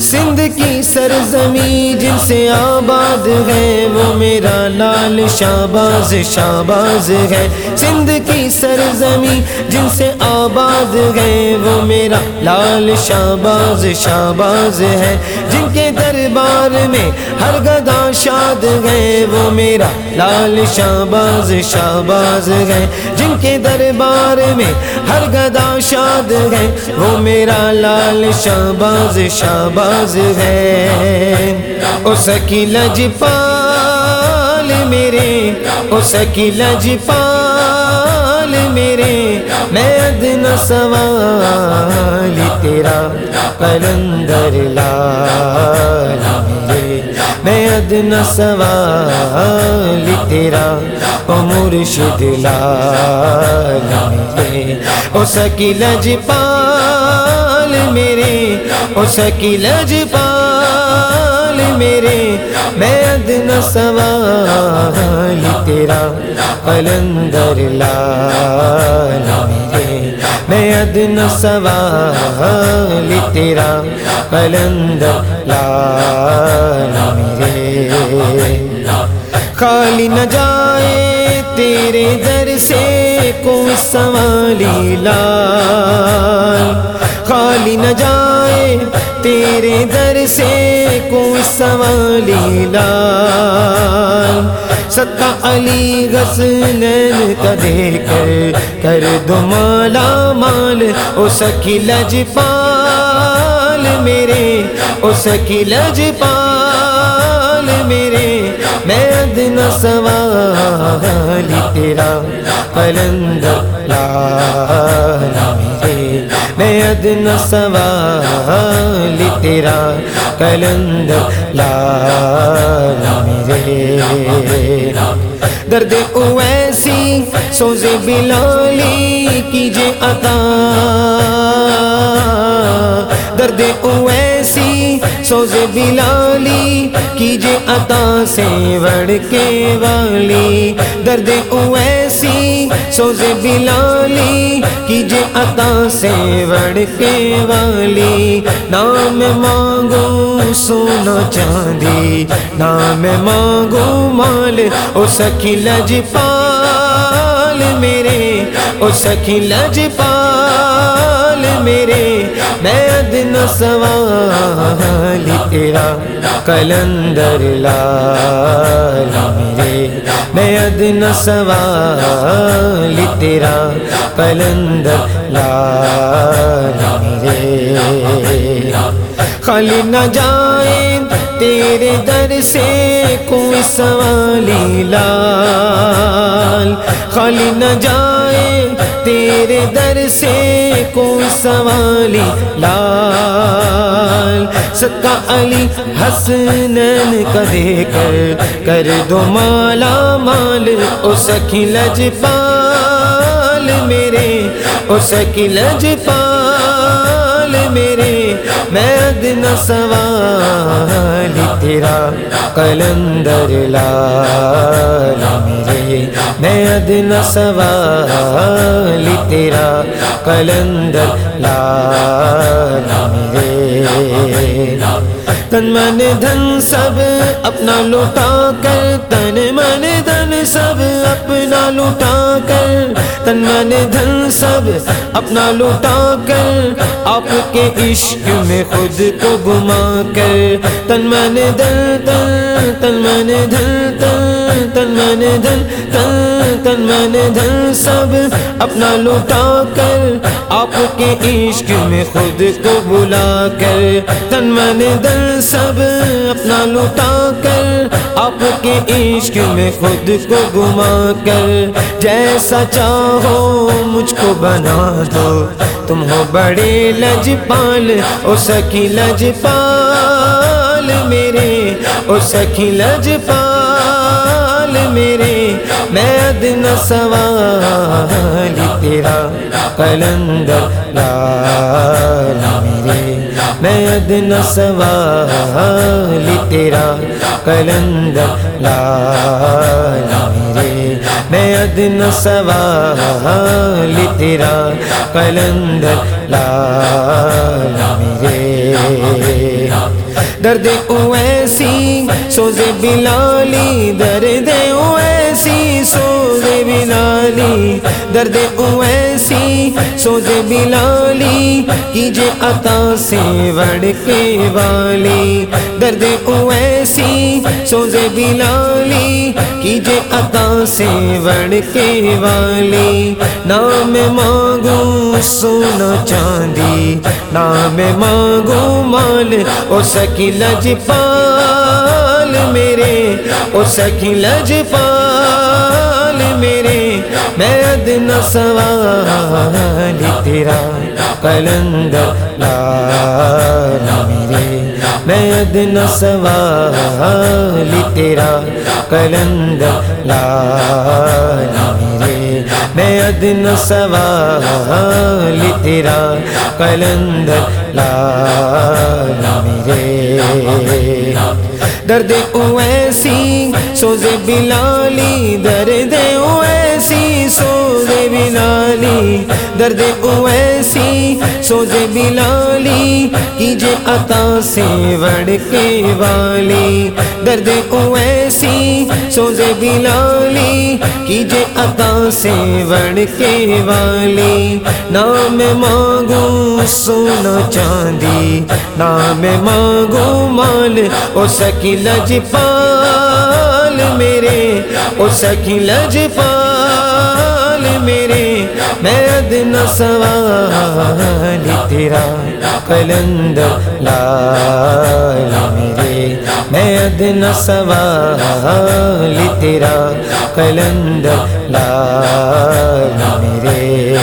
سندھ کی سرزمی جن سے آباد ہے وہ میرا لال شاباز شاباز ہے۔ سندھ کی سرزمی جن سے آباد ہے وہ میرا لال شاباز شاباز ہے۔ جن کے دربار میں ہر گدا شاد ہے وہ میرا لال شاباز شاباز ہے۔ جن کے دربار میں ہر گدا شاد ہے وہ میرا لال شاباز شاباز ہے۔ او سکی لج پال میرے او سکی لج پال میرے، میں ادن سوال تیرا قلندر لال میرے۔ میں ادن سوال تیرا او مرشد لال میرے۔ او سکی لج پال میرے۔ او سکی لج پال میرے، میں ادن سوال تیرا، قلندر لال میرے۔ میں ادن سوال تیرا، قلندر لال میرے۔ خالی نہ جائے تیرے در سے کوئی سوالی لال۔ خالی نہ جائے تیرے در سوالی لال ستا علی غسنین کا دے کر کر دو مالا مال، او سکی لج پال میرے، او سکی لج پال میرے۔ میں ادن سوال تیرا قلندر لال میرے میں ادن سوال تیرا کلند لال میرے۔ درد اویسی سوزے بلالی کیجے عطا۔ درد اویسی سوزے بلالی کیجے عطا سے بڑھ کے والی۔ درد اویسی سوزے بلالی کیجے عطا سے کے والی۔ نام مانگو سونا چاندی، نام مانگو مال، او سکی لج پال میرے، او سکی لج پال میرے، میں ادن سوال تیرا کلندر لال میرے۔ میں ادن سوال تیرا کلندر لال میرے۔ خالی نہ جائیں تیرے در سے کوئی سوالی لال۔ خالی نہ جائے تیرے در سے کوئی سوالی لال۔ سکا علی حسنین کا دے کر کر دو مالا مال، او سکی لج پال میرے، او سکی لج پال میرے۔ میں ادن سوال تیرا قلندر لال میرے۔ میں ادن سوال تیرا قلندر لال میرے۔ تن من دھن سب اپنا لوٹا کر، تن من دھن سب اپنا لوٹا کر۔ تن من دھن سب اپنا لوٹا کر، آپ کے عشق میں خود کو گما کر۔ تن من دھن، تن تن من دھن، تن تن من دھن، تن۔ تن من دھن سب اپنا لوٹا کر، آپ کے عشق میں خود کو بلا کر۔ تن من دھن سب اپنا لوٹا کر، آپ کے عشق میں خود کو گما کر۔ جیسا چاہو مجھ کو بنا دو، تم ہو بڑے لج پال او سکی لج پال میرے، او سکی لج پال میرے، میں ادن سوال تیرا قلندر لال میرے۔ میں ادن سوال تیرا قلندر لال میرے۔ میں ادن سوال تیرا قلندر لال میرے۔ درد اویسی سوز بلالی، درد اویسی سوز بلالی، درد اویسی سوز بلالی کیجے عطا سے وڑ کے والی، درد اویسی سوز بلالی کیجے عطا سے وڑ کے والی۔ نام مانگو سونا چاندی، نام مانگو مال، او سکی لج پال میرے، او سکی لج پال۔ میرے میں سوال تیرا کلندر لال میرے۔ میں ادنا سوال تیرا کلندر لال میرے۔ میں ادنا سوال تیرا کلندر لال میرے۔ درد اویسی سوز بلالی، درد اویسی بلالی، درد اویسی سوز بلالی کیجے عطا سے وڑ کے والی۔ درد اویسی سوز بلالی کیجے عطا سے وڑ کے والی۔ نام مانگو سونا چاندی، نام مانگو مال، او سکی لج پال میرے، او سکی لج پال۔ میرے، میں ادنا سوال تیرا کلندر لال میرے۔ میں ادنا سوال تیرا کلندر لال میرے۔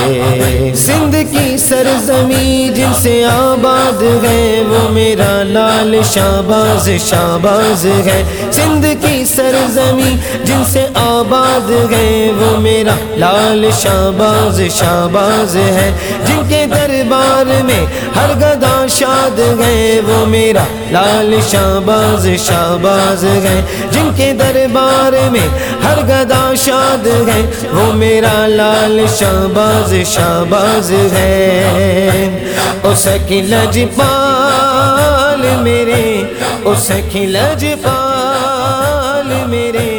سرزمین جن سے آباد ہے، وہ میرا لال شاباز شاباز ہے۔ سندھ کی سرزمین جن سے آباد ہے، وہ میرا لال شاباز شاباز ہے۔ جن کے دربار میں ہر گدا شاد ہے، وہ میرا لال شاباز شاباز ہے۔ جن کے دربار میں ہر گدا شاد ہے، وہ میرا لال شاباز شاباز ہے۔ اس سکی لج پال میرے، اس سکی لج پال میرے۔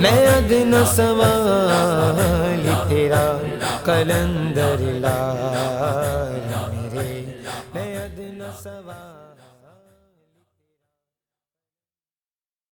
میں ادنا سوال تیرا کلندر